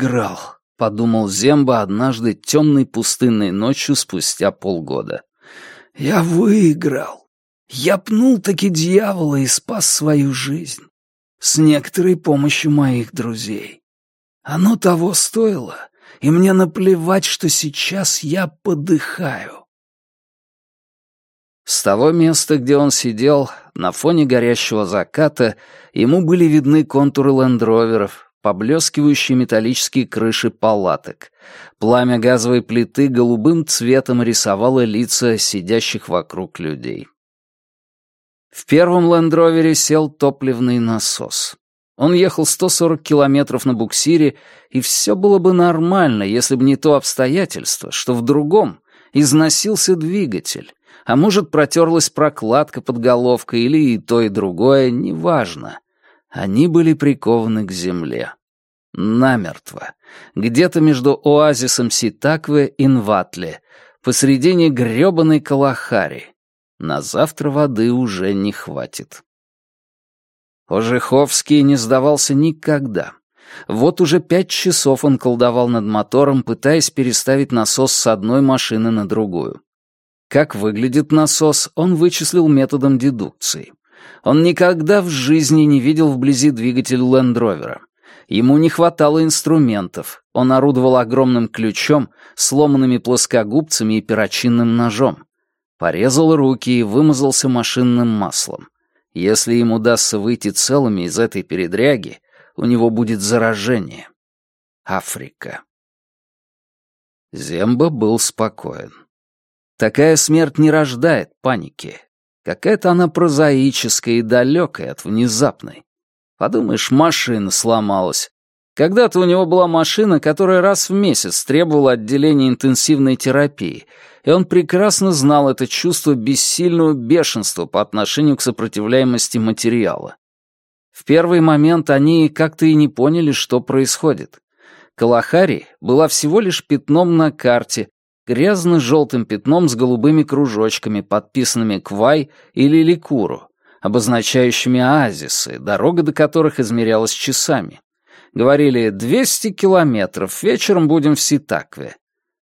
выиграл», — подумал Земба однажды темной пустынной ночью спустя полгода. «Я выиграл. Я пнул таки дьявола и спас свою жизнь. С некоторой помощью моих друзей. Оно того стоило, и мне наплевать, что сейчас я подыхаю». С того места, где он сидел, на фоне горящего заката, ему были видны контуры лендроверов, поблескивающие металлические крыши палаток. Пламя газовой плиты голубым цветом рисовало лица сидящих вокруг людей. В первом лендровере сел топливный насос. Он ехал 140 километров на буксире, и все было бы нормально, если бы не то обстоятельство, что в другом износился двигатель, а может, протерлась прокладка под головкой или и то, и другое, неважно. Они были прикованы к земле. Намертво. Где-то между оазисом Ситакве и Нватле, посредине грёбаной Калахари. На завтра воды уже не хватит. Ожеховский не сдавался никогда. Вот уже пять часов он колдовал над мотором, пытаясь переставить насос с одной машины на другую. Как выглядит насос, он вычислил методом дедукции. Он никогда в жизни не видел вблизи двигатель Лендровера. Ему не хватало инструментов. Он орудовал огромным ключом, сломанными плоскогубцами и перочинным ножом. Порезал руки и вымазался машинным маслом. Если ему удастся выйти целыми из этой передряги, у него будет заражение. Африка. Земба был спокоен. Такая смерть не рождает паники. Какая-то она прозаическая и далекая от внезапной. Подумаешь, машина сломалась. Когда-то у него была машина, которая раз в месяц требовала отделения интенсивной терапии, и он прекрасно знал это чувство бессильного бешенства по отношению к сопротивляемости материала. В первый момент они как-то и не поняли, что происходит. Калахари была всего лишь пятном на карте, грязно-желтым пятном с голубыми кружочками, подписанными Квай или Ликуру, обозначающими оазисы, дорога до которых измерялась часами. Говорили «200 километров, вечером будем в Ситакве».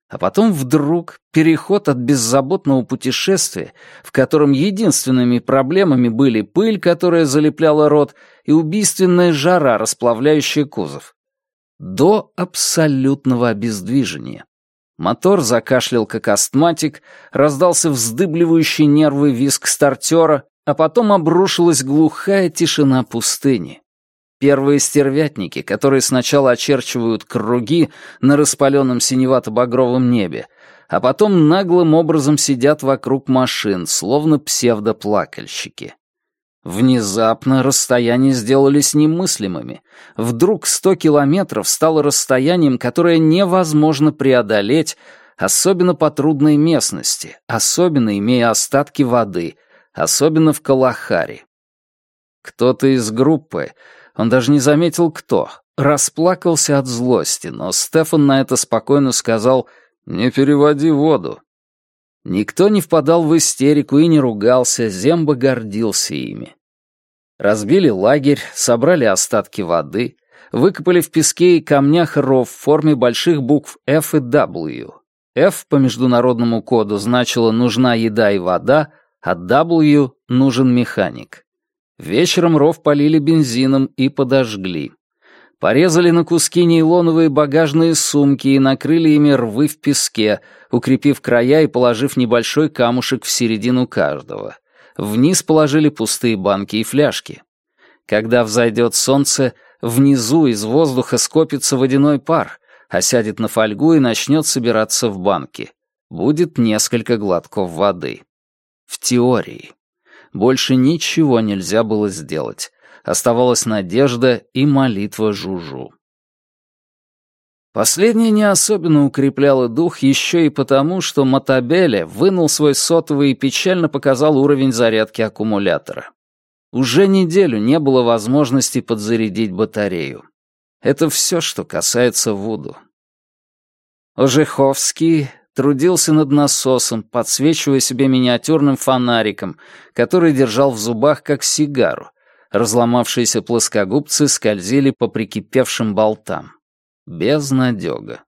А потом вдруг переход от беззаботного путешествия, в котором единственными проблемами были пыль, которая залепляла рот, и убийственная жара, расплавляющая кузов, до абсолютного обездвижения. Мотор закашлял как астматик, раздался вздыбливающий нервы визг стартера, а потом обрушилась глухая тишина пустыни. Первые стервятники, которые сначала очерчивают круги на распаленном синевато-багровом небе, а потом наглым образом сидят вокруг машин, словно псевдоплакальщики. Внезапно расстояния сделались немыслимыми. Вдруг сто километров стало расстоянием, которое невозможно преодолеть, особенно по трудной местности, особенно имея остатки воды, особенно в Калахаре. Кто-то из группы, он даже не заметил кто, расплакался от злости, но Стефан на это спокойно сказал «Не переводи воду». Никто не впадал в истерику и не ругался, Земба гордился ими. Разбили лагерь, собрали остатки воды, выкопали в песке и камнях ров в форме больших букв F и W. F по международному коду значило «нужна еда и вода», а W — «нужен механик». Вечером ров полили бензином и подожгли. Порезали на куски нейлоновые багажные сумки и накрыли ими рвы в песке, укрепив края и положив небольшой камушек в середину каждого — Вниз положили пустые банки и фляжки. Когда взойдет солнце, внизу из воздуха скопится водяной пар, осядет на фольгу и начнет собираться в банки. Будет несколько глотков воды. В теории. Больше ничего нельзя было сделать. Оставалась надежда и молитва Жужу. Последнее не особенно укрепляло дух еще и потому, что Матабеле вынул свой сотовый и печально показал уровень зарядки аккумулятора. Уже неделю не было возможности подзарядить батарею. Это все, что касается Вуду. Ожеховский трудился над насосом, подсвечивая себе миниатюрным фонариком, который держал в зубах как сигару. Разломавшиеся плоскогубцы скользили по прикипевшим болтам. Безнадега.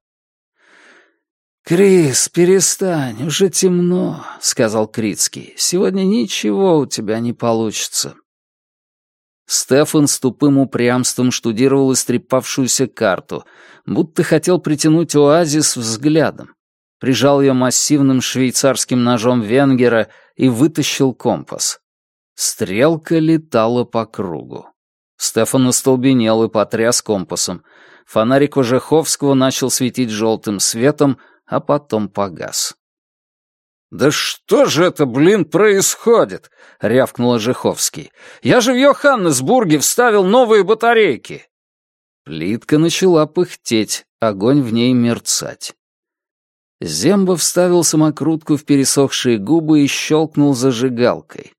«Крис, перестань, уже темно», — сказал Крицкий. «Сегодня ничего у тебя не получится». Стефан с тупым упрямством штудировал истрепавшуюся карту, будто хотел притянуть оазис взглядом. Прижал ее массивным швейцарским ножом Венгера и вытащил компас. Стрелка летала по кругу. Стефан остолбенел и потряс компасом. Фонарик Ожеховского начал светить желтым светом, а потом погас. «Да что же это, блин, происходит?» — рявкнул Ожеховский. «Я же в Йоханнесбурге вставил новые батарейки!» Плитка начала пыхтеть, огонь в ней мерцать. Земба вставил самокрутку в пересохшие губы и щелкнул зажигалкой.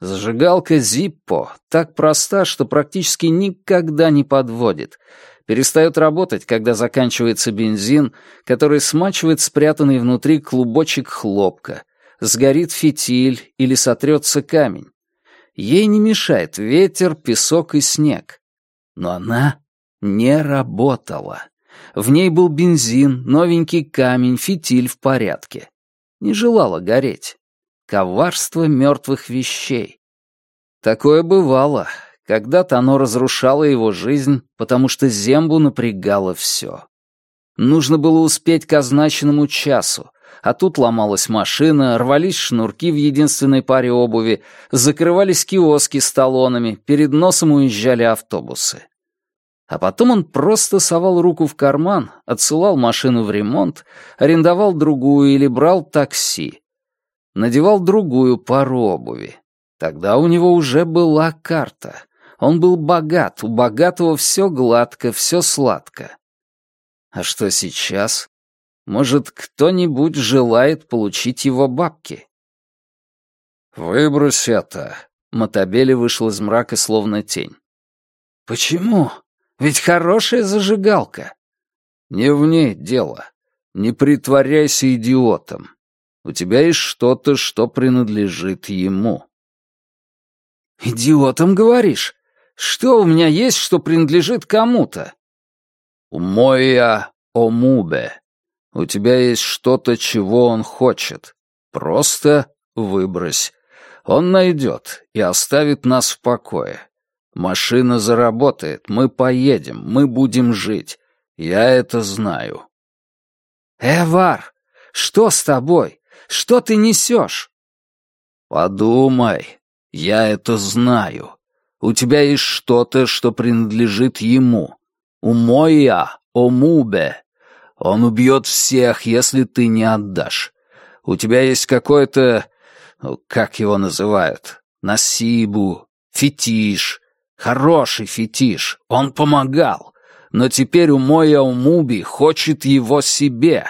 Зажигалка Зиппо так проста, что практически никогда не подводит — перестает работать, когда заканчивается бензин, который смачивает спрятанный внутри клубочек хлопка, сгорит фитиль или сотрется камень. Ей не мешает ветер, песок и снег. Но она не работала. В ней был бензин, новенький камень, фитиль в порядке. Не желала гореть. Коварство мертвых вещей. Такое бывало, когда-то оно разрушало его жизнь, потому что Зембу напрягало все. Нужно было успеть к означенному часу, а тут ломалась машина, рвались шнурки в единственной паре обуви, закрывались киоски с талонами, перед носом уезжали автобусы. А потом он просто совал руку в карман, отсылал машину в ремонт, арендовал другую или брал такси. Надевал другую пару обуви. Тогда у него уже была карта — он был богат, у богатого все гладко, все сладко. А что сейчас? Может, кто-нибудь желает получить его бабки? «Выбрось это!» Мотобели вышел из мрака, словно тень. «Почему? Ведь хорошая зажигалка!» «Не в ней дело. Не притворяйся идиотом. У тебя есть что-то, что принадлежит ему». «Идиотом, говоришь? Что у меня есть, что принадлежит кому-то?» «Умоя омубе. У тебя есть что-то, чего он хочет. Просто выбрось. Он найдет и оставит нас в покое. Машина заработает, мы поедем, мы будем жить. Я это знаю». «Эвар, что с тобой? Что ты несешь?» «Подумай, я это знаю. У тебя есть что-то, что принадлежит ему. Умоя, омубе. Он убьет всех, если ты не отдашь. У тебя есть какое-то... Как его называют? Насибу, фетиш. Хороший фетиш. Он помогал. Но теперь Умоя Умуби хочет его себе.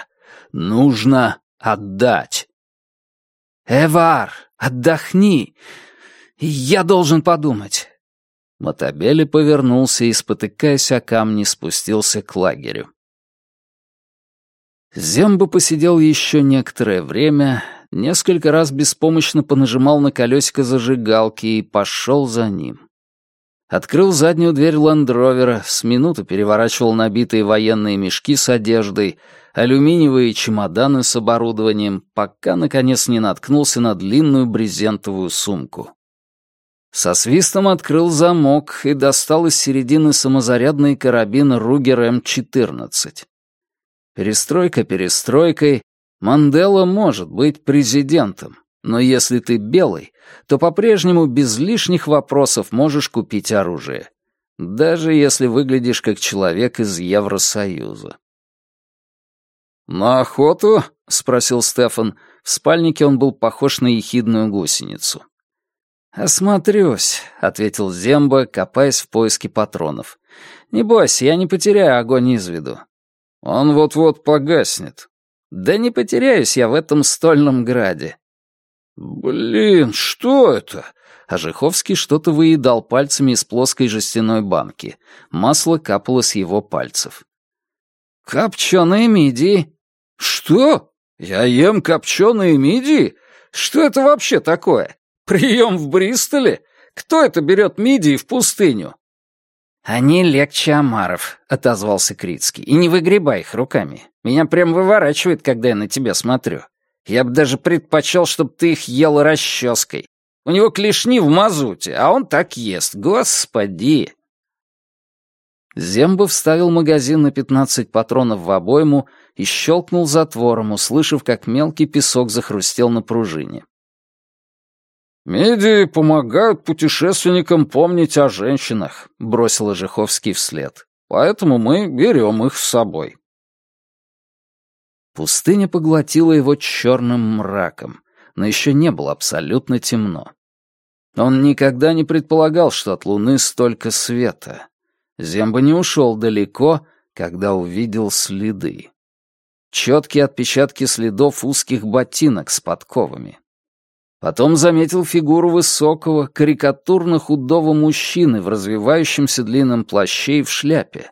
Нужно отдать. «Эвар, отдохни. Я должен подумать. Мотобели повернулся и, спотыкаясь о камни, спустился к лагерю. Земба посидел еще некоторое время, несколько раз беспомощно понажимал на колесико зажигалки и пошел за ним. Открыл заднюю дверь ландровера, с минуту переворачивал набитые военные мешки с одеждой, алюминиевые чемоданы с оборудованием, пока, наконец, не наткнулся на длинную брезентовую сумку. Со свистом открыл замок и достал из середины самозарядный карабин Ругер М-14. Перестройка перестройкой, Мандела может быть президентом, но если ты белый, то по-прежнему без лишних вопросов можешь купить оружие, даже если выглядишь как человек из Евросоюза. «На охоту?» — спросил Стефан. В спальнике он был похож на ехидную гусеницу. «Осмотрюсь», — ответил Земба, копаясь в поиске патронов. «Не бойся, я не потеряю огонь из виду». «Он вот-вот погаснет». «Да не потеряюсь я в этом стольном граде». «Блин, что это?» Ожеховский что-то выедал пальцами из плоской жестяной банки. Масло капало с его пальцев. «Копченые мидии». «Что? Я ем копченые мидии? Что это вообще такое?» Прием в Бристоле? Кто это берет мидии в пустыню?» «Они легче омаров», — отозвался Крицкий. «И не выгребай их руками. Меня прям выворачивает, когда я на тебя смотрю. Я бы даже предпочел, чтобы ты их ел расческой. У него клешни в мазуте, а он так ест. Господи!» Зембо вставил магазин на 15 патронов в обойму и щелкнул затвором, услышав, как мелкий песок захрустел на пружине. «Меди помогают путешественникам помнить о женщинах», — бросил Ожеховский вслед. «Поэтому мы берем их с собой». Пустыня поглотила его черным мраком, но еще не было абсолютно темно. Он никогда не предполагал, что от луны столько света. Земба не ушел далеко, когда увидел следы. Четкие отпечатки следов узких ботинок с подковами. Потом заметил фигуру высокого, карикатурно-худого мужчины в развивающемся длинном плаще и в шляпе.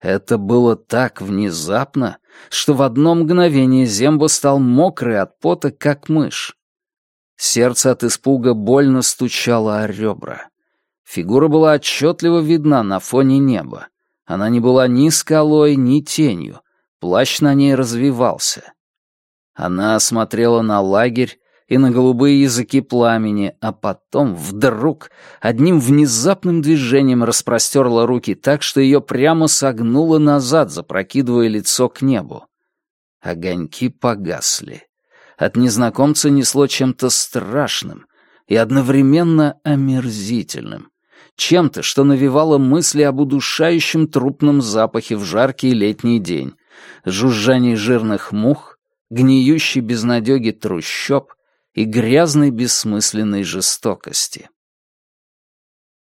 Это было так внезапно, что в одно мгновение Земба стал мокрый от пота, как мышь. Сердце от испуга больно стучало о ребра. Фигура была отчетливо видна на фоне неба. Она не была ни скалой, ни тенью. Плащ на ней развивался. Она смотрела на лагерь, и на голубые языки пламени, а потом вдруг одним внезапным движением распростерла руки так, что ее прямо согнуло назад, запрокидывая лицо к небу. Огоньки погасли. От незнакомца несло чем-то страшным и одновременно омерзительным. Чем-то, что навевало мысли об удушающем трупном запахе в жаркий летний день, жужжании жирных мух, гниющей безнадёги трущоб и грязной бессмысленной жестокости.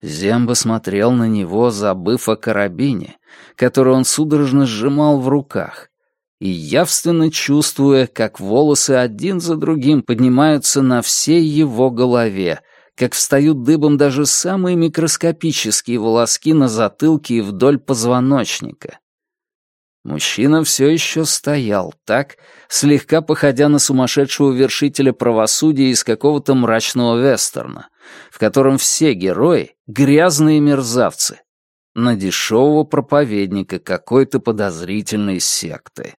Земба смотрел на него, забыв о карабине, который он судорожно сжимал в руках, и явственно чувствуя, как волосы один за другим поднимаются на всей его голове, как встают дыбом даже самые микроскопические волоски на затылке и вдоль позвоночника. Мужчина все еще стоял так, слегка походя на сумасшедшего вершителя правосудия из какого-то мрачного вестерна, в котором все герои — грязные мерзавцы, на дешевого проповедника какой-то подозрительной секты.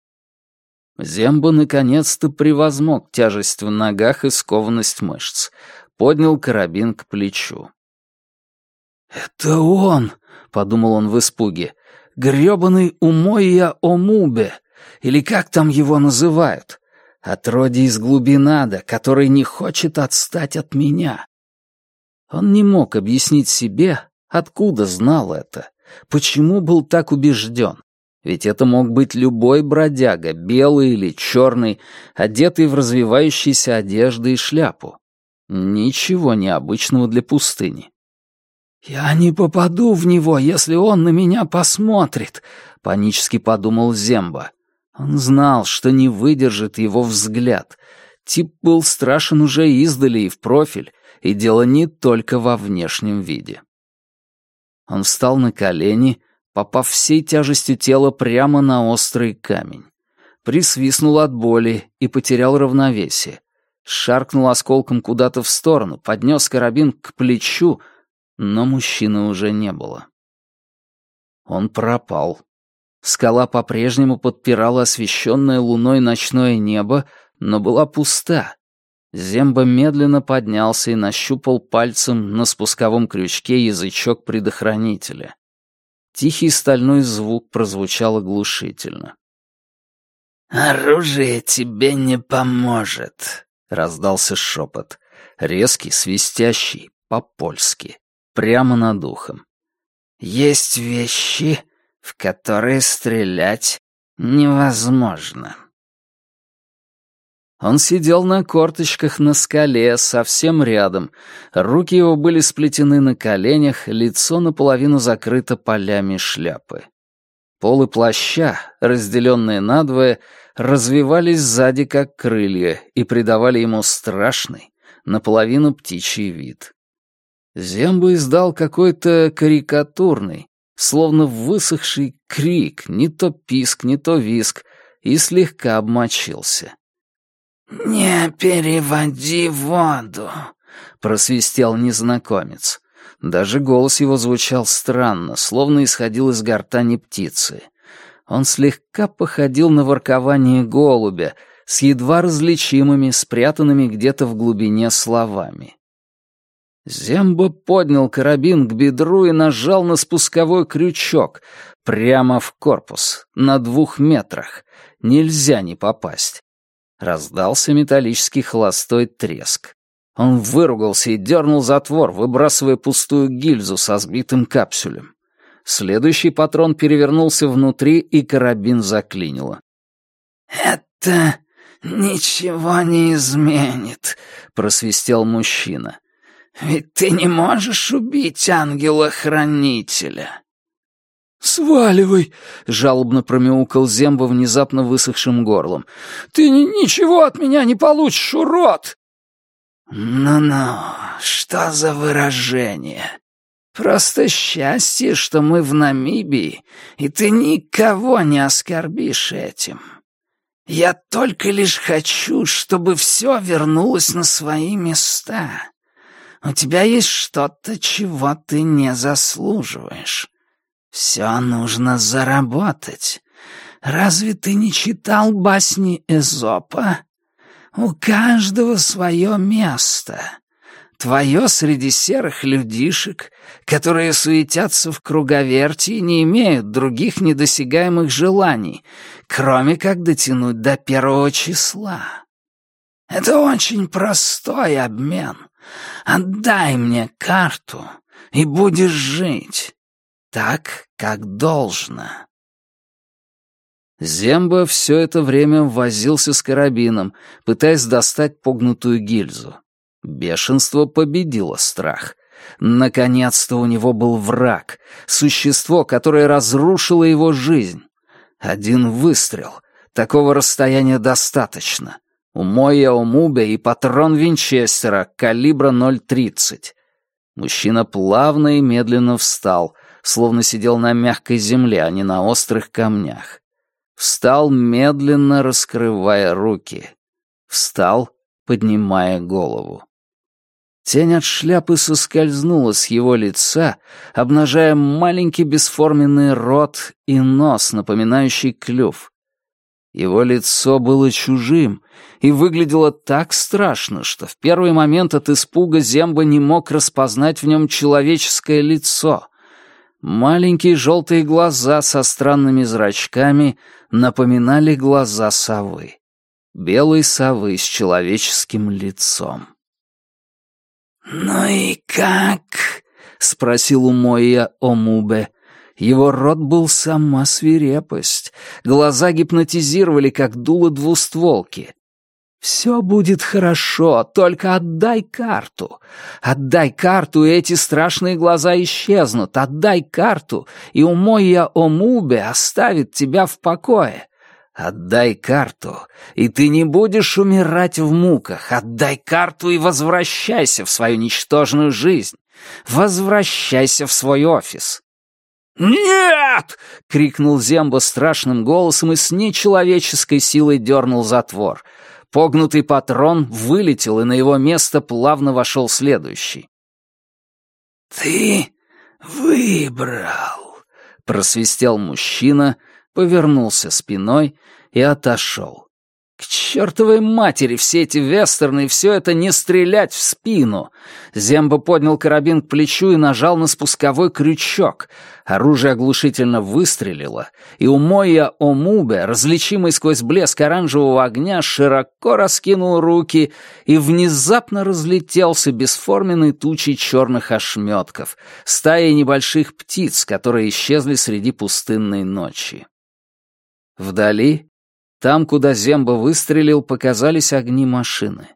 Земба наконец-то превозмог тяжесть в ногах и скованность мышц, поднял карабин к плечу. «Это он!» — подумал он в испуге грёбаный Умойя Омубе, или как там его называют, отродье из глубинада, который не хочет отстать от меня. Он не мог объяснить себе, откуда знал это, почему был так убежден. Ведь это мог быть любой бродяга, белый или черный, одетый в развивающиеся одежды и шляпу. Ничего необычного для пустыни. «Я не попаду в него, если он на меня посмотрит», — панически подумал Земба. Он знал, что не выдержит его взгляд. Тип был страшен уже издали и в профиль, и дело не только во внешнем виде. Он встал на колени, попав всей тяжестью тела прямо на острый камень. Присвистнул от боли и потерял равновесие. Шаркнул осколком куда-то в сторону, поднес карабин к плечу — но мужчины уже не было. Он пропал. Скала по-прежнему подпирала освещенное луной ночное небо, но была пуста. Земба медленно поднялся и нащупал пальцем на спусковом крючке язычок предохранителя. Тихий стальной звук прозвучал оглушительно. «Оружие тебе не поможет», — раздался шепот, резкий, свистящий, по-польски прямо над ухом. «Есть вещи, в которые стрелять невозможно». Он сидел на корточках на скале, совсем рядом. Руки его были сплетены на коленях, лицо наполовину закрыто полями шляпы. Полы плаща, разделенные надвое, развивались сзади как крылья и придавали ему страшный, наполовину птичий вид. Земба издал какой-то карикатурный, словно высохший крик, не то писк, не то виск, и слегка обмочился. «Не переводи воду», — просвистел незнакомец. Даже голос его звучал странно, словно исходил из гортани птицы. Он слегка походил на воркование голубя, с едва различимыми, спрятанными где-то в глубине словами. Зембо поднял карабин к бедру и нажал на спусковой крючок, прямо в корпус, на двух метрах. Нельзя не попасть. Раздался металлический холостой треск. Он выругался и дернул затвор, выбрасывая пустую гильзу со сбитым капсюлем. Следующий патрон перевернулся внутри, и карабин заклинило. «Это ничего не изменит», — просвистел мужчина. «Ведь ты не можешь убить ангела-хранителя». «Сваливай!» — жалобно промяукал Земба внезапно высохшим горлом. «Ты ничего от меня не получишь, урод!» «Ну-ну, что за выражение? Просто счастье, что мы в Намибии, и ты никого не оскорбишь этим. Я только лишь хочу, чтобы все вернулось на свои места. У тебя есть что-то, чего ты не заслуживаешь. Все нужно заработать. Разве ты не читал басни Эзопа?» У каждого свое место. Твое среди серых людишек, которые суетятся в круговерти и не имеют других недосягаемых желаний, кроме как дотянуть до первого числа. Это очень простой обмен. Отдай мне карту, и будешь жить так, как должно. Земба все это время возился с карабином, пытаясь достать погнутую гильзу. Бешенство победило страх. Наконец-то у него был враг, существо, которое разрушило его жизнь. Один выстрел. Такого расстояния достаточно. У Моя Омубе и патрон Винчестера калибра 0.30. Мужчина плавно и медленно встал, словно сидел на мягкой земле, а не на острых камнях. Встал, медленно раскрывая руки. Встал, поднимая голову. Тень от шляпы соскользнула с его лица, обнажая маленький бесформенный рот и нос, напоминающий клюв. Его лицо было чужим и выглядело так страшно, что в первый момент от испуга Земба не мог распознать в нем человеческое лицо. Маленькие желтые глаза со странными зрачками напоминали глаза совы. Белой совы с человеческим лицом. «Ну и как?» — спросил у Моя Омубе. Его рот был сама свирепость. Глаза гипнотизировали, как дуло двустволки. «Все будет хорошо, только отдай карту. Отдай карту, и эти страшные глаза исчезнут. Отдай карту, и Умойя Омубе оставит тебя в покое. Отдай карту, и ты не будешь умирать в муках. Отдай карту и возвращайся в свою ничтожную жизнь. Возвращайся в свой офис». «Нет!» — крикнул Земба страшным голосом и с нечеловеческой силой дернул затвор — Погнутый патрон вылетел, и на его место плавно вошел следующий. «Ты выбрал», — просвистел мужчина, повернулся спиной и отошел. К чертовой матери все эти вестерны и все это не стрелять в спину. Земба поднял карабин к плечу и нажал на спусковой крючок. Оружие оглушительно выстрелило, и у Моя Омубе, различимый сквозь блеск оранжевого огня, широко раскинул руки и внезапно разлетелся бесформенной тучей черных ошметков, стаей небольших птиц, которые исчезли среди пустынной ночи. Вдали там, куда Земба выстрелил, показались огни машины.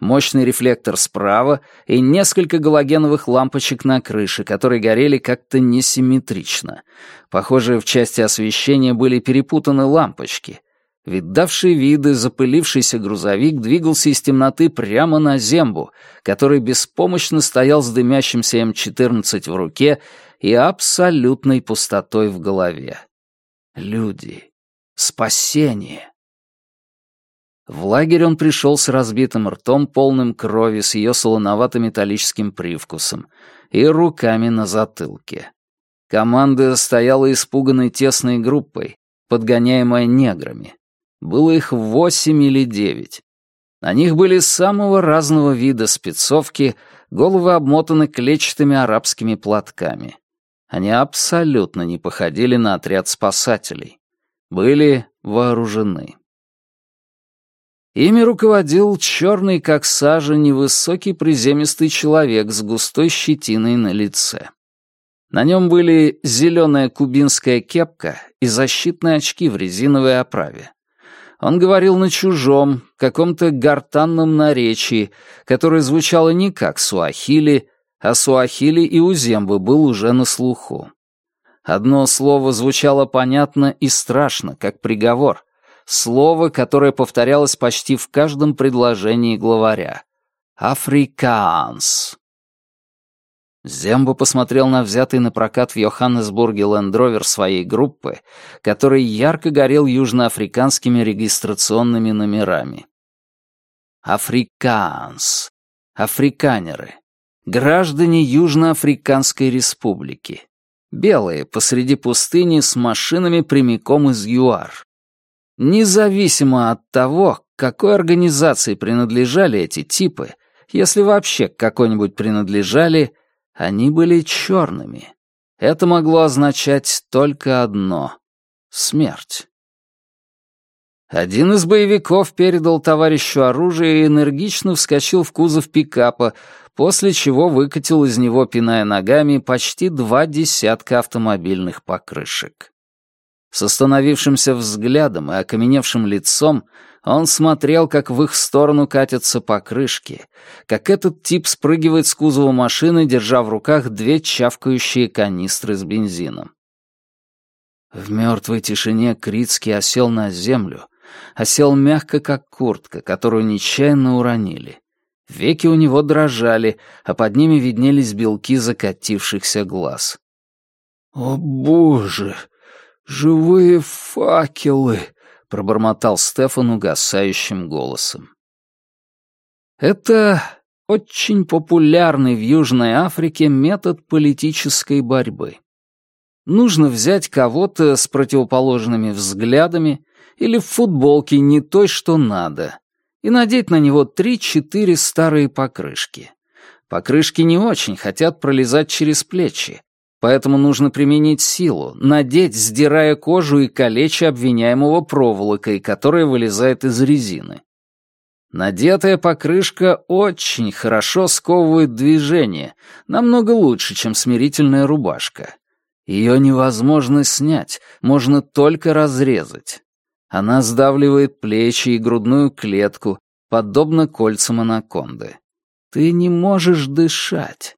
Мощный рефлектор справа и несколько галогеновых лампочек на крыше, которые горели как-то несимметрично. Похоже, в части освещения были перепутаны лампочки. Видавший виды запылившийся грузовик двигался из темноты прямо на Зембу, который беспомощно стоял с дымящимся М-14 в руке и абсолютной пустотой в голове. Люди спасение. В лагерь он пришел с разбитым ртом, полным крови, с ее солоновато-металлическим привкусом, и руками на затылке. Команда стояла испуганной тесной группой, подгоняемая неграми. Было их восемь или девять. На них были самого разного вида спецовки, головы обмотаны клетчатыми арабскими платками. Они абсолютно не походили на отряд спасателей. Были вооружены. Ими руководил черный, как сажа, невысокий приземистый человек с густой щетиной на лице. На нем были зеленая кубинская кепка и защитные очки в резиновой оправе. Он говорил на чужом, каком-то гортанном наречии, которое звучало не как суахили, а суахили и у был уже на слуху. Одно слово звучало понятно и страшно, как приговор. Слово, которое повторялось почти в каждом предложении главаря. «Африкаанс». Зембо посмотрел на взятый на прокат в Йоханнесбурге лендровер своей группы, который ярко горел южноафриканскими регистрационными номерами. Африканс. Африканеры. Граждане Южноафриканской республики. Белые посреди пустыни с машинами прямиком из ЮАР. Независимо от того, к какой организации принадлежали эти типы, если вообще к какой-нибудь принадлежали, они были черными. Это могло означать только одно — смерть. Один из боевиков передал товарищу оружие и энергично вскочил в кузов пикапа, после чего выкатил из него, пиная ногами, почти два десятка автомобильных покрышек. С остановившимся взглядом и окаменевшим лицом он смотрел, как в их сторону катятся покрышки, как этот тип спрыгивает с кузова машины, держа в руках две чавкающие канистры с бензином. В мертвой тишине Крицкий осел на землю, осел мягко, как куртка, которую нечаянно уронили. Веки у него дрожали, а под ними виднелись белки закатившихся глаз. «О, боже! Живые факелы!» пробормотал Стефан угасающим голосом. Это очень популярный в Южной Африке метод политической борьбы. Нужно взять кого-то с противоположными взглядами или в футболке не той, что надо, и надеть на него три-четыре старые покрышки. Покрышки не очень хотят пролезать через плечи, Поэтому нужно применить силу, надеть, сдирая кожу и калеча обвиняемого проволокой, которая вылезает из резины. Надетая покрышка очень хорошо сковывает движение, намного лучше, чем смирительная рубашка. Ее невозможно снять, можно только разрезать. Она сдавливает плечи и грудную клетку, подобно кольцам анаконды. Ты не можешь дышать.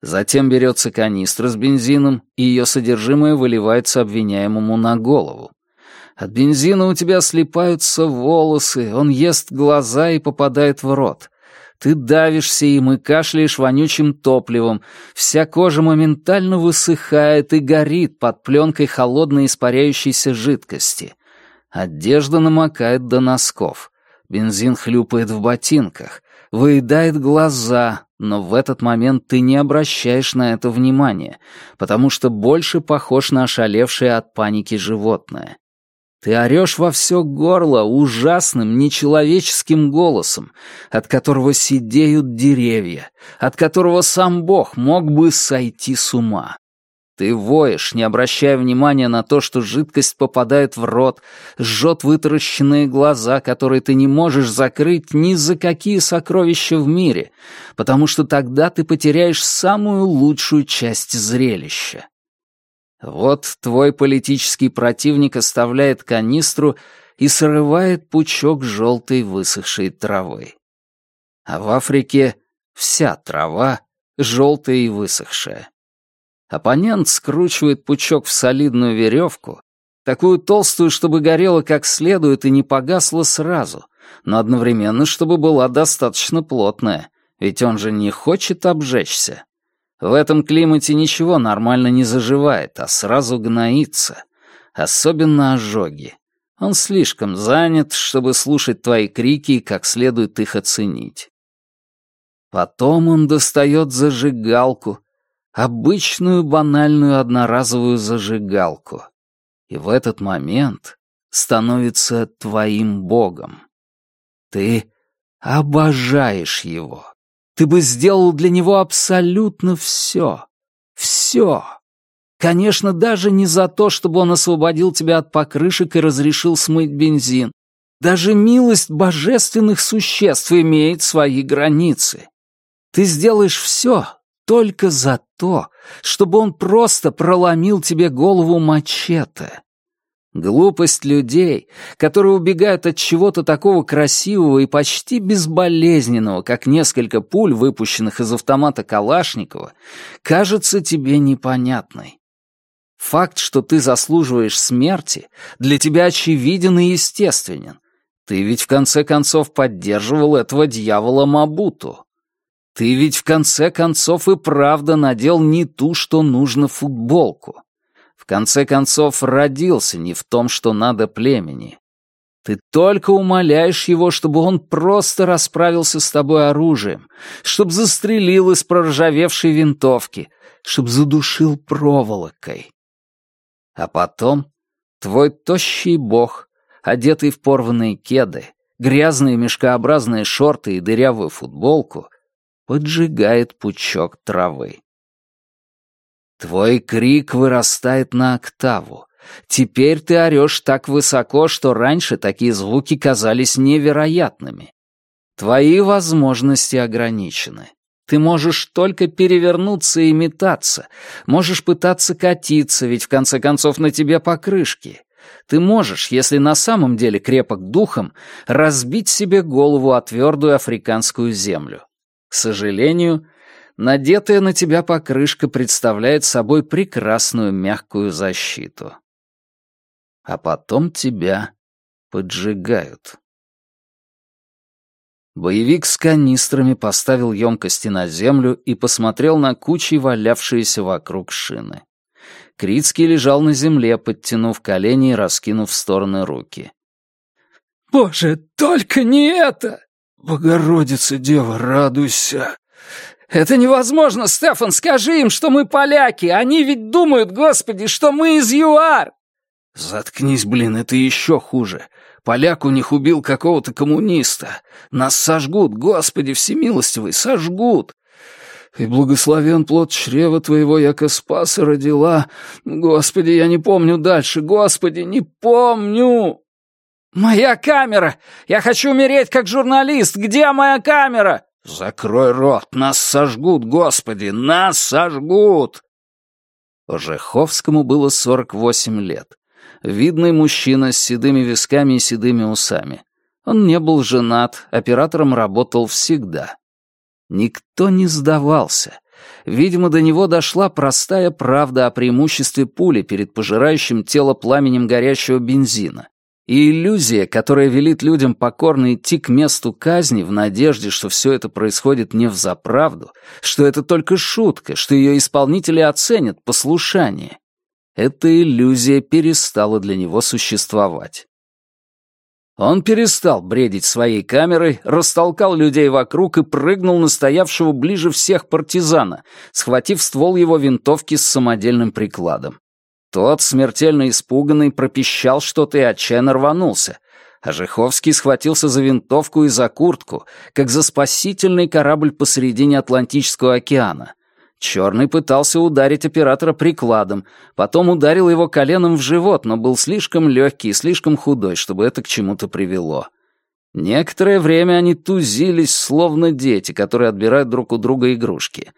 Затем берется канистра с бензином, и ее содержимое выливается обвиняемому на голову. От бензина у тебя слипаются волосы, он ест глаза и попадает в рот. Ты давишься им и кашляешь вонючим топливом, вся кожа моментально высыхает и горит под пленкой холодной испаряющейся жидкости. Одежда намокает до носков. Бензин хлюпает в ботинках, выедает глаза, но в этот момент ты не обращаешь на это внимания, потому что больше похож на ошалевшее от паники животное. Ты орешь во все горло ужасным, нечеловеческим голосом, от которого сидеют деревья, от которого сам Бог мог бы сойти с ума. Ты воешь, не обращая внимания на то, что жидкость попадает в рот, жжет вытаращенные глаза, которые ты не можешь закрыть ни за какие сокровища в мире, потому что тогда ты потеряешь самую лучшую часть зрелища. Вот твой политический противник оставляет канистру и срывает пучок желтой высохшей травы. А в Африке вся трава желтая и высохшая. Оппонент скручивает пучок в солидную веревку, такую толстую, чтобы горела как следует и не погасла сразу, но одновременно, чтобы была достаточно плотная, ведь он же не хочет обжечься. В этом климате ничего нормально не заживает, а сразу гноится. Особенно ожоги. Он слишком занят, чтобы слушать твои крики и как следует их оценить. Потом он достает зажигалку, обычную банальную одноразовую зажигалку, и в этот момент становится твоим богом. Ты обожаешь его. Ты бы сделал для него абсолютно все. Все. Конечно, даже не за то, чтобы он освободил тебя от покрышек и разрешил смыть бензин. Даже милость божественных существ имеет свои границы. Ты сделаешь все только за то, чтобы он просто проломил тебе голову мачете. Глупость людей, которые убегают от чего-то такого красивого и почти безболезненного, как несколько пуль, выпущенных из автомата Калашникова, кажется тебе непонятной. Факт, что ты заслуживаешь смерти, для тебя очевиден и естественен. Ты ведь в конце концов поддерживал этого дьявола Мабуту. Ты ведь в конце концов и правда надел не ту, что нужно футболку. В конце концов родился не в том, что надо племени. Ты только умоляешь его, чтобы он просто расправился с тобой оружием, чтобы застрелил из проржавевшей винтовки, чтобы задушил проволокой. А потом твой тощий бог, одетый в порванные кеды, грязные мешкообразные шорты и дырявую футболку, поджигает пучок травы. Твой крик вырастает на октаву. Теперь ты орешь так высоко, что раньше такие звуки казались невероятными. Твои возможности ограничены. Ты можешь только перевернуться и метаться, можешь пытаться катиться, ведь в конце концов на тебе покрышки. Ты можешь, если на самом деле крепок духом, разбить себе голову о твердую африканскую землю. К сожалению, надетая на тебя покрышка представляет собой прекрасную мягкую защиту. А потом тебя поджигают. Боевик с канистрами поставил емкости на землю и посмотрел на кучи, валявшиеся вокруг шины. Крицкий лежал на земле, подтянув колени и раскинув в стороны руки. «Боже, только не это!» «Богородица, дева, радуйся!» «Это невозможно, Стефан! Скажи им, что мы поляки! Они ведь думают, господи, что мы из ЮАР!» «Заткнись, блин, это еще хуже. Поляк у них убил какого-то коммуниста. Нас сожгут, господи всемилостивый, сожгут. И благословен плод чрева твоего, яко спаса родила. Господи, я не помню дальше, господи, не помню!» «Моя камера! Я хочу умереть как журналист! Где моя камера?» «Закрой рот! Нас сожгут, господи! Нас сожгут!» Жеховскому было сорок восемь лет. Видный мужчина с седыми висками и седыми усами. Он не был женат, оператором работал всегда. Никто не сдавался. Видимо, до него дошла простая правда о преимуществе пули перед пожирающим тело пламенем горящего бензина. И иллюзия, которая велит людям покорно идти к месту казни в надежде, что все это происходит не взаправду, что это только шутка, что ее исполнители оценят послушание. Эта иллюзия перестала для него существовать. Он перестал бредить своей камерой, растолкал людей вокруг и прыгнул на стоявшего ближе всех партизана, схватив ствол его винтовки с самодельным прикладом. Тот, смертельно испуганный, пропищал что-то и отчаянно рванулся. А Жиховский схватился за винтовку и за куртку, как за спасительный корабль посредине Атлантического океана. Черный пытался ударить оператора прикладом, потом ударил его коленом в живот, но был слишком легкий и слишком худой, чтобы это к чему-то привело. Некоторое время они тузились, словно дети, которые отбирают друг у друга игрушки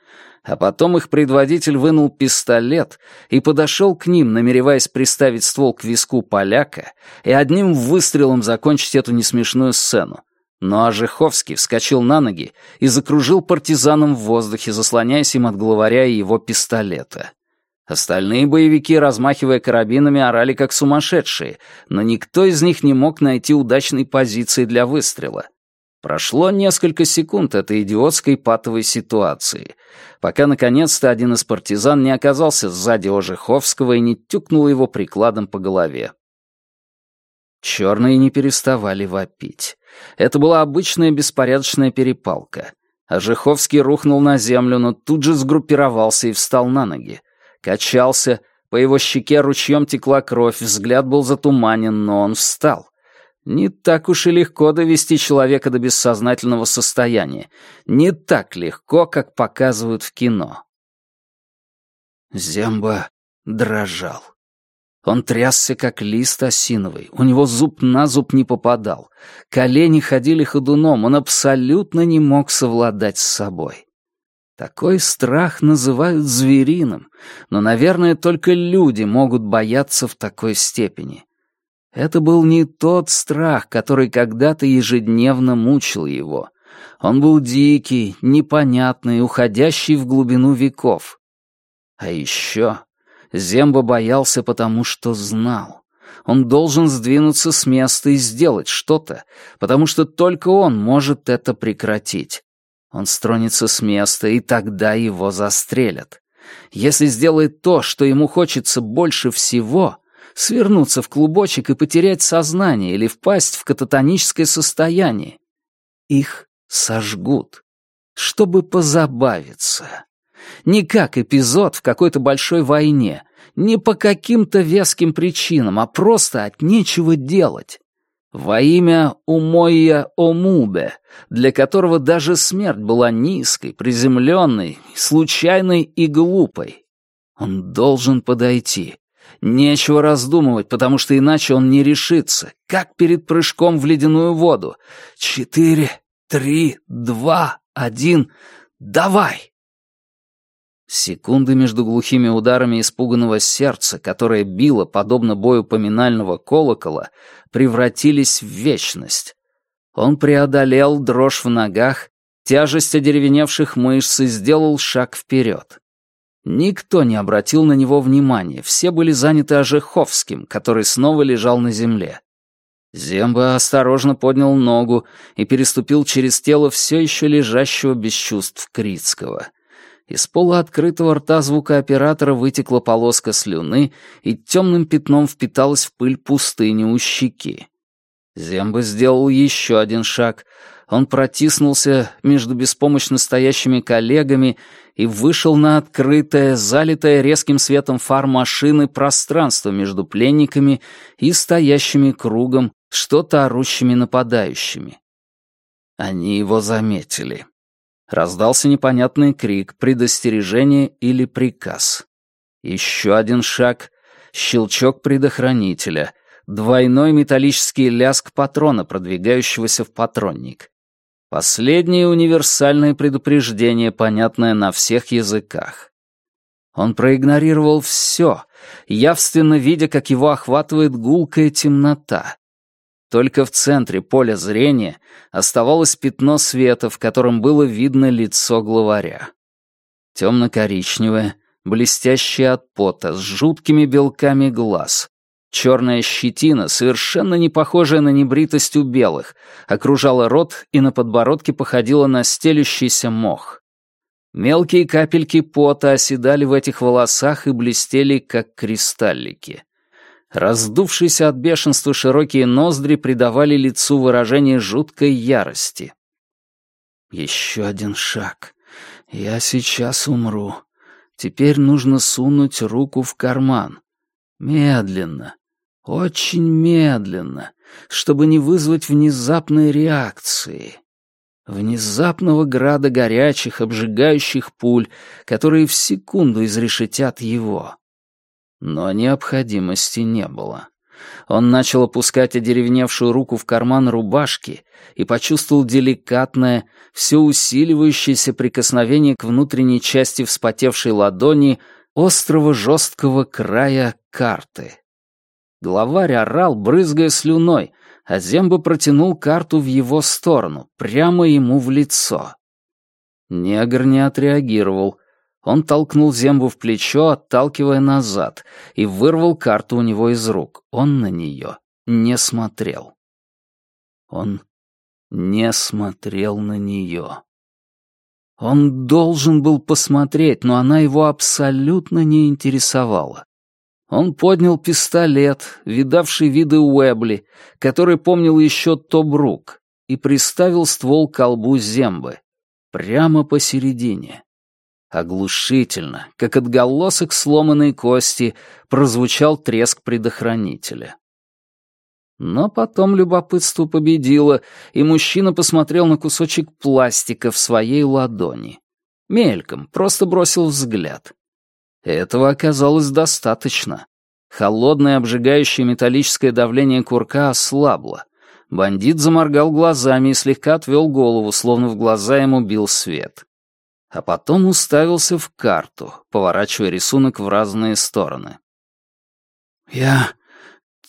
а потом их предводитель вынул пистолет и подошел к ним, намереваясь приставить ствол к виску поляка и одним выстрелом закончить эту несмешную сцену. Но Ажиховский вскочил на ноги и закружил партизаном в воздухе, заслоняясь им от главаря и его пистолета. Остальные боевики, размахивая карабинами, орали как сумасшедшие, но никто из них не мог найти удачной позиции для выстрела. Прошло несколько секунд этой идиотской патовой ситуации, пока наконец-то один из партизан не оказался сзади Ожеховского и не тюкнул его прикладом по голове. Черные не переставали вопить. Это была обычная беспорядочная перепалка. Ожеховский рухнул на землю, но тут же сгруппировался и встал на ноги. Качался, по его щеке ручьем текла кровь, взгляд был затуманен, но он встал. Не так уж и легко довести человека до бессознательного состояния. Не так легко, как показывают в кино. Земба дрожал. Он трясся, как лист осиновый. У него зуб на зуб не попадал. Колени ходили ходуном. Он абсолютно не мог совладать с собой. Такой страх называют звериным, но, наверное, только люди могут бояться в такой степени. Это был не тот страх, который когда-то ежедневно мучил его. Он был дикий, непонятный, уходящий в глубину веков. А еще Земба боялся, потому что знал. Он должен сдвинуться с места и сделать что-то, потому что только он может это прекратить. Он стронется с места, и тогда его застрелят. Если сделает то, что ему хочется больше всего, свернуться в клубочек и потерять сознание или впасть в кататоническое состояние, их сожгут, чтобы позабавиться. Не как эпизод в какой-то большой войне, не по каким-то веским причинам, а просто от нечего делать. Во имя Умойя Омубе, для которого даже смерть была низкой, приземленной, случайной и глупой. Он должен подойти. Нечего раздумывать, потому что иначе он не решится, как перед прыжком в ледяную воду. Четыре, три, два, один, давай! Секунды между глухими ударами испуганного сердца, которое било, подобно бою поминального колокола, превратились в вечность. Он преодолел дрожь в ногах, тяжесть одеревеневших мышц и сделал шаг вперед. Никто не обратил на него внимания, все были заняты Ожеховским, который снова лежал на земле. Земба осторожно поднял ногу и переступил через тело все еще лежащего без чувств Крицкого — из полуоткрытого рта звукооператора вытекла полоска слюны и темным пятном впиталась в пыль пустыни у щеки. Земба сделал еще один шаг. Он протиснулся между беспомощно стоящими коллегами и вышел на открытое, залитое резким светом фар машины пространство между пленниками и стоящими кругом, что-то орущими нападающими. Они его заметили. Раздался непонятный крик, предостережение или приказ. Еще один шаг, щелчок предохранителя, двойной металлический ляск патрона, продвигающегося в патронник. Последнее универсальное предупреждение, понятное на всех языках. Он проигнорировал все, явственно видя, как его охватывает гулкая темнота. Только в центре поля зрения оставалось пятно света, в котором было видно лицо главаря. Темно-коричневое, блестящее от пота, с жуткими белками глаз. Черная щетина, совершенно не похожая на небритость у белых, окружала рот и на подбородке походила на стелющийся мох. Мелкие капельки пота оседали в этих волосах и блестели, как кристаллики. Раздувшиеся от бешенства широкие ноздри придавали лицу выражение жуткой ярости. Еще один шаг. Я сейчас умру. Теперь нужно сунуть руку в карман. Медленно, очень медленно, чтобы не вызвать внезапной реакции. Внезапного града горячих, обжигающих пуль, которые в секунду изрешетят его. Но необходимости не было. Он начал опускать одеревневшую руку в карман рубашки и почувствовал деликатное, все усиливающееся прикосновение к внутренней части вспотевшей ладони острого жесткого края карты. Главарь орал, брызгая слюной, а Земба протянул карту в его сторону, прямо ему в лицо. Негр не отреагировал, он толкнул Зембу в плечо, отталкивая назад, и вырвал карту у него из рук. Он на нее не смотрел. Он не смотрел на нее. Он должен был посмотреть, но она его абсолютно не интересовала. Он поднял пистолет, видавший виды Уэбли, который помнил еще Тобрук, и приставил ствол к колбу Зембы, прямо посередине. Оглушительно, как отголосок сломанной кости, прозвучал треск предохранителя. Но потом любопытство победило, и мужчина посмотрел на кусочек пластика в своей ладони. Мельком, просто бросил взгляд. Этого оказалось достаточно. Холодное обжигающее металлическое давление курка ослабло. Бандит заморгал глазами и слегка отвел голову, словно в глаза ему бил свет. А потом уставился в карту, поворачивая рисунок в разные стороны. «Я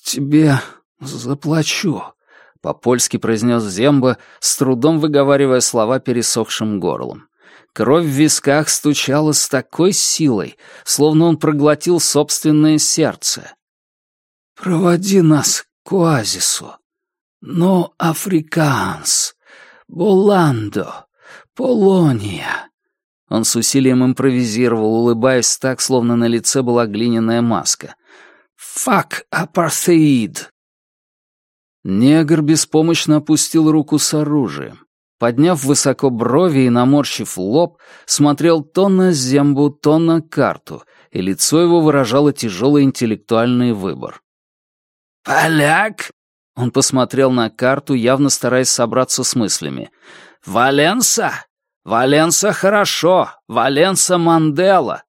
тебе заплачу», — по-польски произнес Земба, с трудом выговаривая слова пересохшим горлом. Кровь в висках стучала с такой силой, словно он проглотил собственное сердце. «Проводи нас к оазису. Но африканс, Боландо, Полония». Он с усилием импровизировал, улыбаясь так, словно на лице была глиняная маска. «Фак апартеид!» Негр беспомощно опустил руку с оружием подняв высоко брови и наморщив лоб, смотрел то на зембу, то на карту, и лицо его выражало тяжелый интеллектуальный выбор. «Поляк?» — он посмотрел на карту, явно стараясь собраться с мыслями. «Валенса? Валенса хорошо! Валенса Мандела!»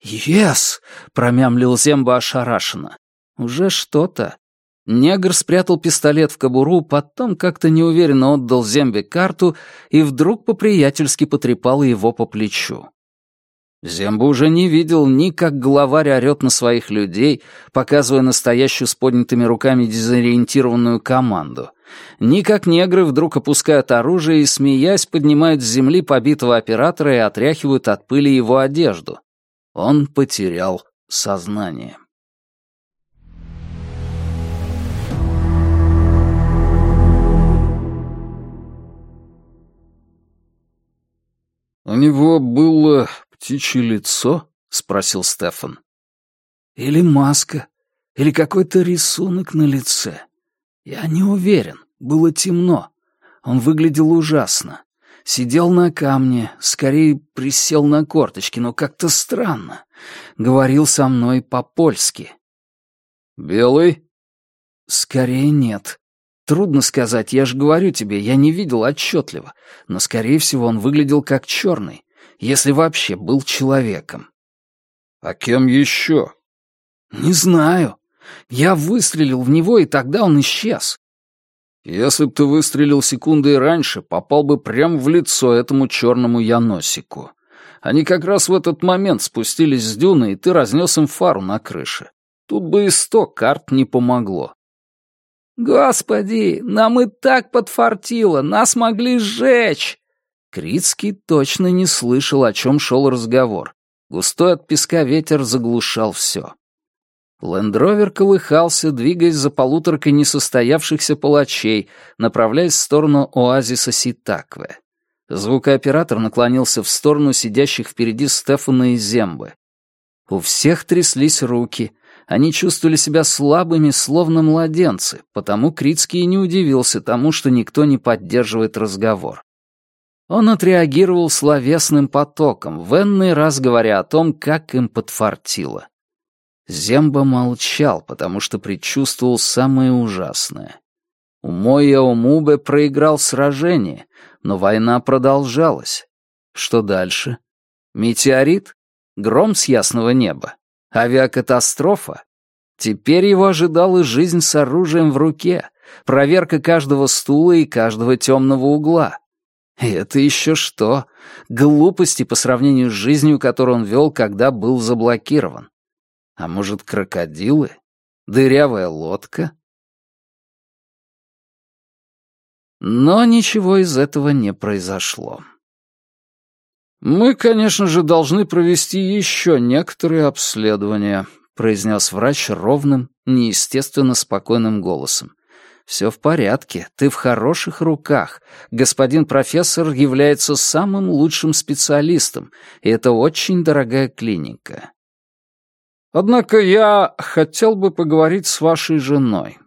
«Ес!» — промямлил Земба ошарашенно. «Уже что-то. Негр спрятал пистолет в кобуру, потом как-то неуверенно отдал Зембе карту и вдруг по-приятельски потрепал его по плечу. Земба уже не видел ни как главарь орёт на своих людей, показывая настоящую с поднятыми руками дезориентированную команду, ни как негры вдруг опускают оружие и, смеясь, поднимают с земли побитого оператора и отряхивают от пыли его одежду. Он потерял сознание. «У него было птичье лицо?» — спросил Стефан. «Или маска, или какой-то рисунок на лице. Я не уверен, было темно. Он выглядел ужасно. Сидел на камне, скорее присел на корточки, но как-то странно. Говорил со мной по-польски». «Белый?» «Скорее нет. Трудно сказать, я же говорю тебе, я не видел отчетливо, но, скорее всего, он выглядел как черный, если вообще был человеком. А кем еще? Не знаю. Я выстрелил в него, и тогда он исчез. Если б ты выстрелил секундой раньше, попал бы прямо в лицо этому черному яносику. Они как раз в этот момент спустились с дюны, и ты разнес им фару на крыше. Тут бы и сто карт не помогло. «Господи, нам и так подфартило, нас могли сжечь!» Крицкий точно не слышал, о чем шел разговор. Густой от песка ветер заглушал все. Лендровер колыхался, двигаясь за полуторкой несостоявшихся палачей, направляясь в сторону оазиса Ситакве. Звукооператор наклонился в сторону сидящих впереди Стефана и Зембы. У всех тряслись руки, они чувствовали себя слабыми, словно младенцы, потому Крицкий не удивился тому, что никто не поддерживает разговор. Он отреагировал словесным потоком, в энный раз говоря о том, как им подфартило. Земба молчал, потому что предчувствовал самое ужасное. Умойя Омубе проиграл сражение, но война продолжалась. Что дальше? Метеорит? Гром с ясного неба? Авиакатастрофа? Теперь его ожидала жизнь с оружием в руке, проверка каждого стула и каждого темного угла. И это еще что? Глупости по сравнению с жизнью, которую он вел, когда был заблокирован. А может, крокодилы? Дырявая лодка? Но ничего из этого не произошло. «Мы, конечно же, должны провести еще некоторые обследования», произнес врач ровным, неестественно спокойным голосом. «Все в порядке, ты в хороших руках. Господин профессор является самым лучшим специалистом, и это очень дорогая клиника». Однако я хотел бы поговорить с вашей женой.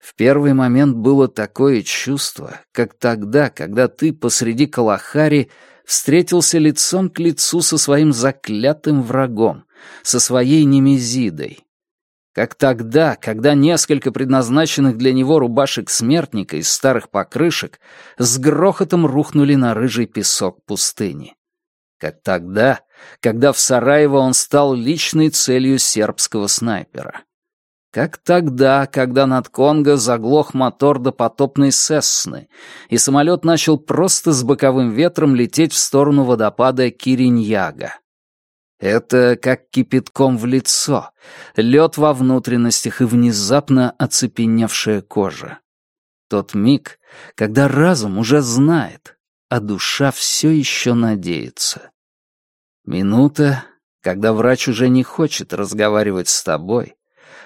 В первый момент было такое чувство, как тогда, когда ты посреди Калахари встретился лицом к лицу со своим заклятым врагом, со своей немезидой. Как тогда, когда несколько предназначенных для него рубашек смертника из старых покрышек с грохотом рухнули на рыжий песок пустыни. Как тогда, когда в Сараево он стал личной целью сербского снайпера. Как тогда, когда над Конго заглох мотор допотопной Сесны, и самолет начал просто с боковым ветром лететь в сторону водопада Кириньяга. Это как кипятком в лицо, лед во внутренностях и внезапно оцепеневшая кожа. Тот миг, когда разум уже знает, а душа все еще надеется. Минута, когда врач уже не хочет разговаривать с тобой,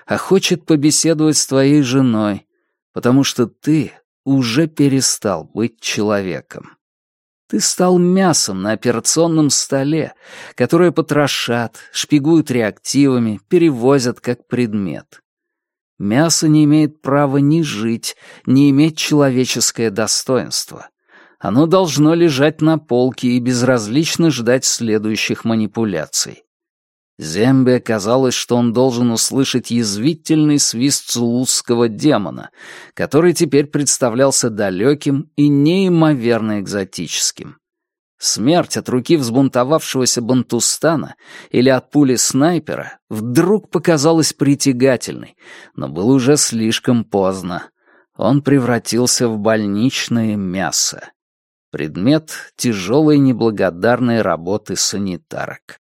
а хочет побеседовать с твоей женой, потому что ты уже перестал быть человеком. Ты стал мясом на операционном столе, которое потрошат, шпигуют реактивами, перевозят как предмет. Мясо не имеет права ни жить, ни иметь человеческое достоинство. Оно должно лежать на полке и безразлично ждать следующих манипуляций. Зембе казалось, что он должен услышать язвительный свист цулузского демона, который теперь представлялся далеким и неимоверно экзотическим. Смерть от руки взбунтовавшегося бантустана или от пули снайпера вдруг показалась притягательной, но было уже слишком поздно. Он превратился в больничное мясо. Предмет тяжелой неблагодарной работы санитарок.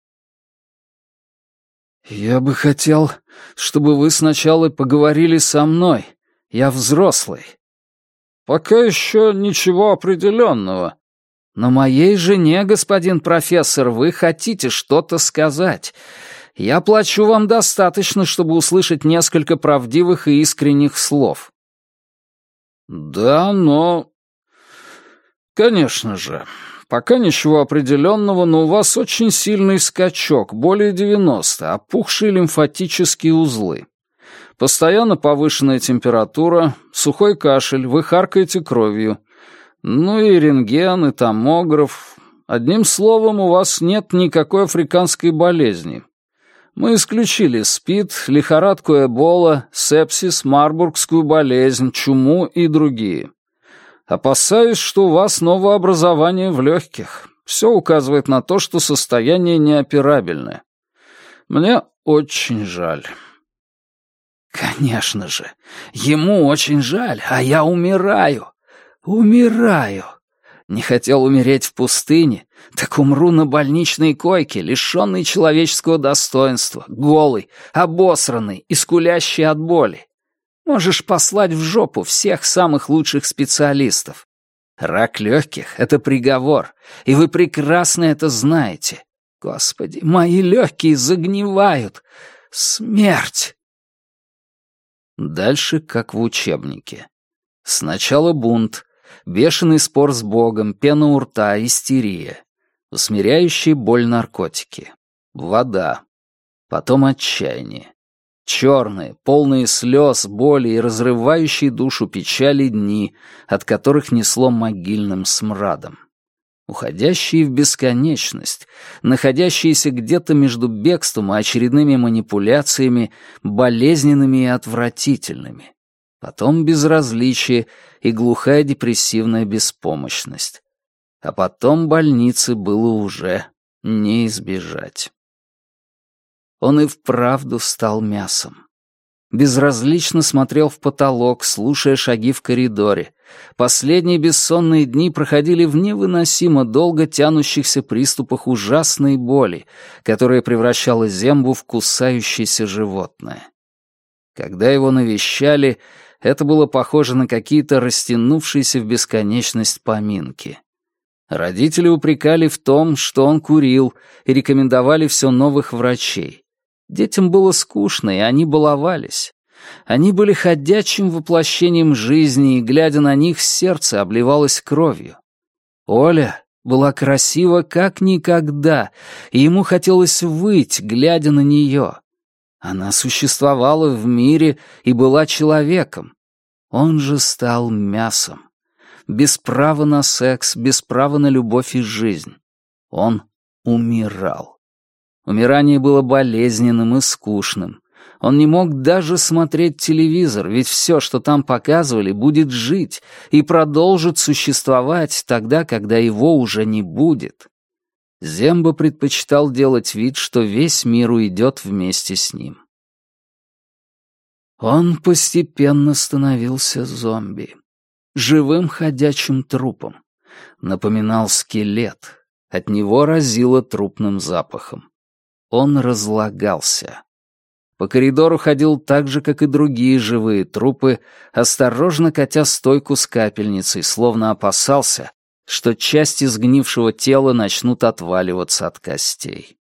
«Я бы хотел, чтобы вы сначала поговорили со мной. Я взрослый». «Пока еще ничего определенного». «Но моей жене, господин профессор, вы хотите что-то сказать. Я плачу вам достаточно, чтобы услышать несколько правдивых и искренних слов». «Да, но...» «Конечно же. Пока ничего определенного, но у вас очень сильный скачок, более 90, опухшие лимфатические узлы. Постоянно повышенная температура, сухой кашель, вы харкаете кровью. Ну и рентген, и томограф. Одним словом, у вас нет никакой африканской болезни. Мы исключили СПИД, лихорадку Эбола, сепсис, марбургскую болезнь, чуму и другие. Опасаюсь, что у вас новообразование в легких. Все указывает на то, что состояние неоперабельное. Мне очень жаль». «Конечно же. Ему очень жаль, а я умираю. Умираю. Не хотел умереть в пустыне, так умру на больничной койке, лишенный человеческого достоинства, голый, обосранный и скулящий от боли. Можешь послать в жопу всех самых лучших специалистов. Рак легких — это приговор, и вы прекрасно это знаете. Господи, мои легкие загнивают. Смерть! Дальше как в учебнике. Сначала бунт, бешеный спор с Богом, пена у рта, истерия, усмиряющие боль наркотики, вода, потом отчаяние, Черные, полные слез, боли и разрывающие душу печали дни, от которых несло могильным смрадом. Уходящие в бесконечность, находящиеся где-то между бегством и очередными манипуляциями, болезненными и отвратительными. Потом безразличие и глухая депрессивная беспомощность. А потом больницы было уже не избежать он и вправду стал мясом. Безразлично смотрел в потолок, слушая шаги в коридоре. Последние бессонные дни проходили в невыносимо долго тянущихся приступах ужасной боли, которая превращала Зембу в кусающееся животное. Когда его навещали, это было похоже на какие-то растянувшиеся в бесконечность поминки. Родители упрекали в том, что он курил, и рекомендовали все новых врачей. Детям было скучно, и они баловались. Они были ходячим воплощением жизни, и, глядя на них, сердце обливалось кровью. Оля, была красива как никогда, и ему хотелось выть, глядя на нее. Она существовала в мире и была человеком. Он же стал мясом. Без права на секс, без права на любовь и жизнь. Он умирал. Умирание было болезненным и скучным. Он не мог даже смотреть телевизор, ведь все, что там показывали, будет жить и продолжит существовать тогда, когда его уже не будет. Земба предпочитал делать вид, что весь мир уйдет вместе с ним. Он постепенно становился зомби. Живым ходячим трупом. Напоминал скелет. От него разило трупным запахом. Он разлагался. По коридору ходил так же, как и другие живые трупы, осторожно катя стойку с капельницей, словно опасался, что части сгнившего тела начнут отваливаться от костей.